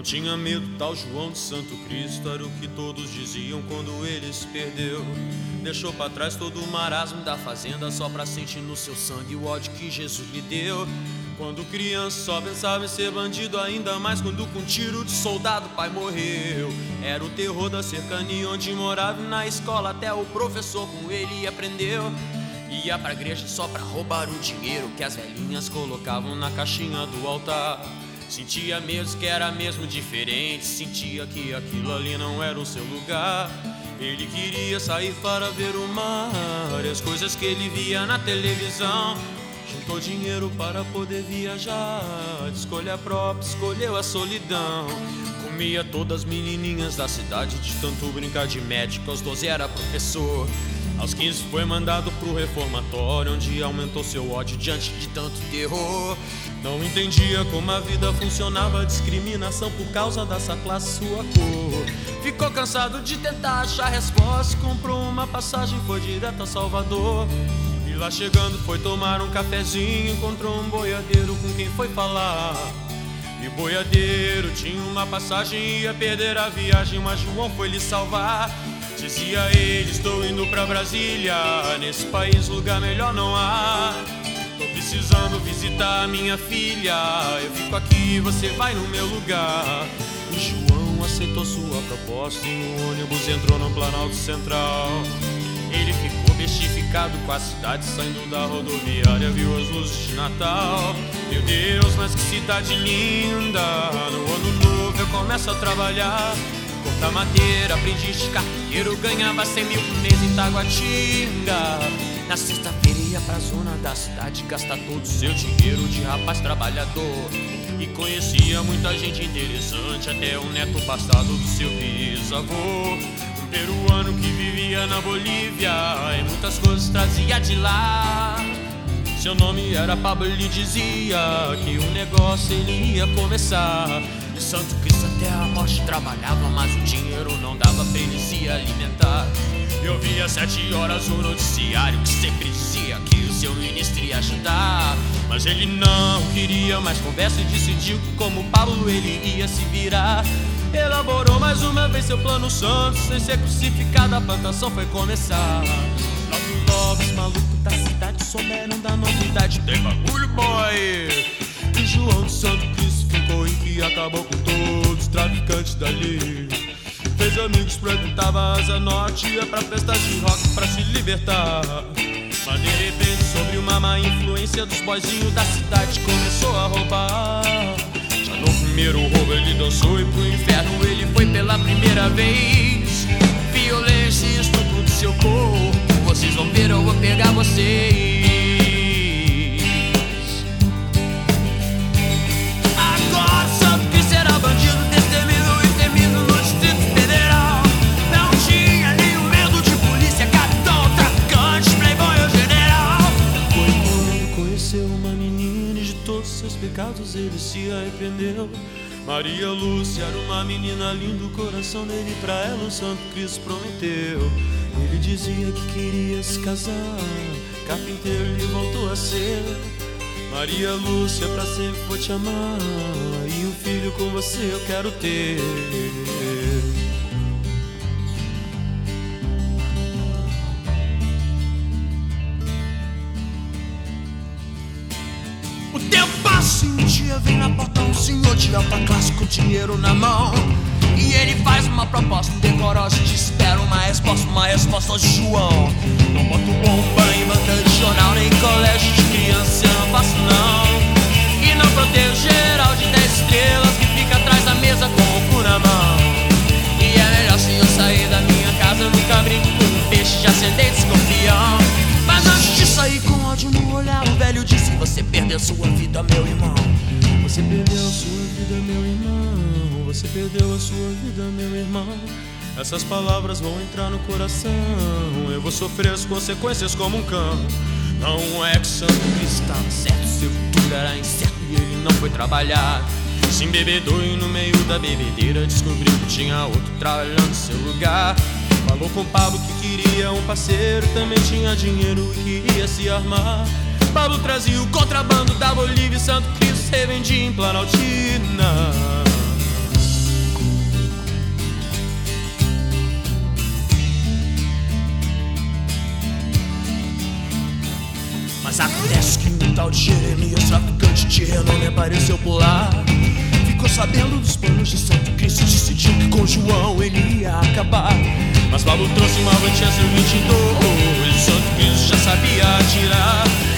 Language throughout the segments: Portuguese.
Não tinha medo, tal João de Santo Cristo era o que todos diziam quando ele se perdeu. Deixou para trás todo o marasmo da fazenda só pra sentir no seu sangue o ódio que Jesus lhe deu. Quando criança só pensava em ser bandido, ainda mais quando com tiro de soldado pai morreu. Era o terror da cercania onde morava na escola até o professor com ele aprendeu. Ia pra igreja só pra roubar o dinheiro que as velhinhas colocavam na caixinha do altar. Sentia mesmo que era mesmo diferente, sentia que aquilo ali não era o seu lugar. Ele queria sair para ver o mar e as coisas que ele via na televisão. Juntou dinheiro para poder viajar, de escolha própria, escolheu a solidão. Comia todas as menininhas da cidade, de tanto brincar de médico, aos 12 era professor. Aos 15 foi mandado pro reformatório, onde aumentou seu ódio diante de tanto terror. Não entendia como a vida funcionava, discriminação por causa dessa classe, sua cor. Ficou cansado de tentar achar resposta, comprou uma passagem, foi direto a Salvador. E lá chegando foi tomar um cafezinho, encontrou um boiadeiro com quem foi falar. E boiadeiro tinha uma passagem, ia perder a viagem, mas João foi lhe salvar. Dizia ele, estou indo pra Brasília, nesse país lugar melhor não há. Tô precisando visitar minha filha, eu fico aqui, você vai no meu lugar. E João aceitou sua proposta e o ônibus entrou no Planalto Central. Ele ficou bestificado com a cidade saindo da rodoviária, viu as luzes de Natal. Meu Deus, mas que cidade linda! No ano novo eu começo a trabalhar. Cortar madeira, aprendiz de carteiro, ganhava 100 mil por mês em Taguatinga. Na sexta-feira ia pra zona da cidade gastar todo o seu dinheiro de rapaz trabalhador. E conhecia muita gente interessante, até o neto passado do seu bisavô. Um peruano que vivia na Bolívia e muitas coisas trazia de lá. Seu nome era Pablo, ele dizia que o negócio ele ia começar. E Santo Cristo até a morte trabalhava, mas o dinheiro não dava pra ele se alimentar. Eu via sete horas o noticiário que sempre dizia que o seu ministro ia ajudar. Mas ele não queria mais conversa e decidiu que como Pablo ele ia se virar. Elaborou mais uma vez seu plano santo, sem ser crucificado a plantação foi começar. Logo logo os malucos da cidade souberam da novidade, tem bagulho boy. E João de Santo que acabou com todos os traficantes dali. Fez amigos, frequentava a Asa Norte, ia pra festas de rock pra se libertar. Mas de repente, sobre uma má influência dos boizinhos da cidade, começou a roubar. Já no primeiro roubo ele dançou e pro inferno ele foi pela primeira vez. Violência e estupro do seu corpo, vocês vão ver, eu vou pegar vocês. Conheceu uma menina e de todos seus pecados ele se arrependeu. Maria Lúcia era uma menina linda, o coração dele pra ela o Santo Cristo prometeu. Ele dizia que queria se casar, carpinteiro ele voltou a ser. Maria Lúcia, pra sempre vou te amar. E um filho com você eu quero ter. O tempo passa e um dia vem na porta um senhor de alta classe com dinheiro na mão. E ele faz uma proposta decorosa e te espera uma resposta, uma resposta João. Não boto bomba em banca de jornal, nem colégio de criança, eu não faço não. E não protejo geral de 10 estrelas que fica atrás da mesa com perdeu a sua vida, meu irmão. Essas palavras vão entrar no coração. Eu vou sofrer as consequências como um cão. Não é que Santo Cristo estava certo, seu futuro era incerto e ele não foi trabalhar. Se embebedou e no meio da bebedeira descobriu que tinha outro trabalhando no seu lugar. Falou com Pablo que queria um parceiro, também tinha dinheiro e queria se armar. Pablo trazia o contrabando da Bolívia e Santo Cristo revendia em Planaltina. Mas acontece que um tal de Jeremias, traficante de renome, apareceu por lá. Ficou sabendo dos planos de Santo Cristo, decidiu que com João ele ia acabar. Mas Paulo trouxe uma mantinha 22, Santo Cristo já sabia atirar.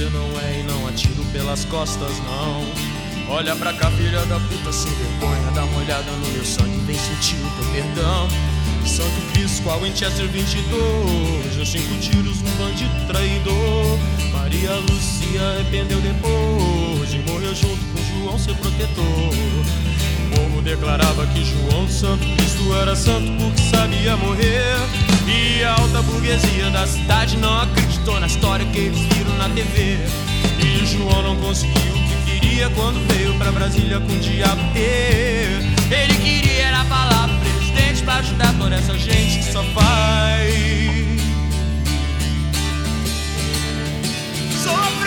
Você não é e não atiro pelas costas, não. Olha pra cá, filha da puta, sem vergonha, dá uma olhada no meu sangue, vem sentir o teu perdão. Santo Cristo, qual Winchester 22, deu cinco tiros num bandido traidor. Maria Lúcia arrependeu depois e morreu junto com João, seu protetor. O povo declarava que João Santo Cristo era santo porque sabia morrer. E a alta burguesia da cidade não acreditou na história que eles viram na TV. E João não conseguiu o que queria quando veio pra Brasília com o diabo. Ele queria era falar pro presidente pra ajudar toda essa gente que só faz. Só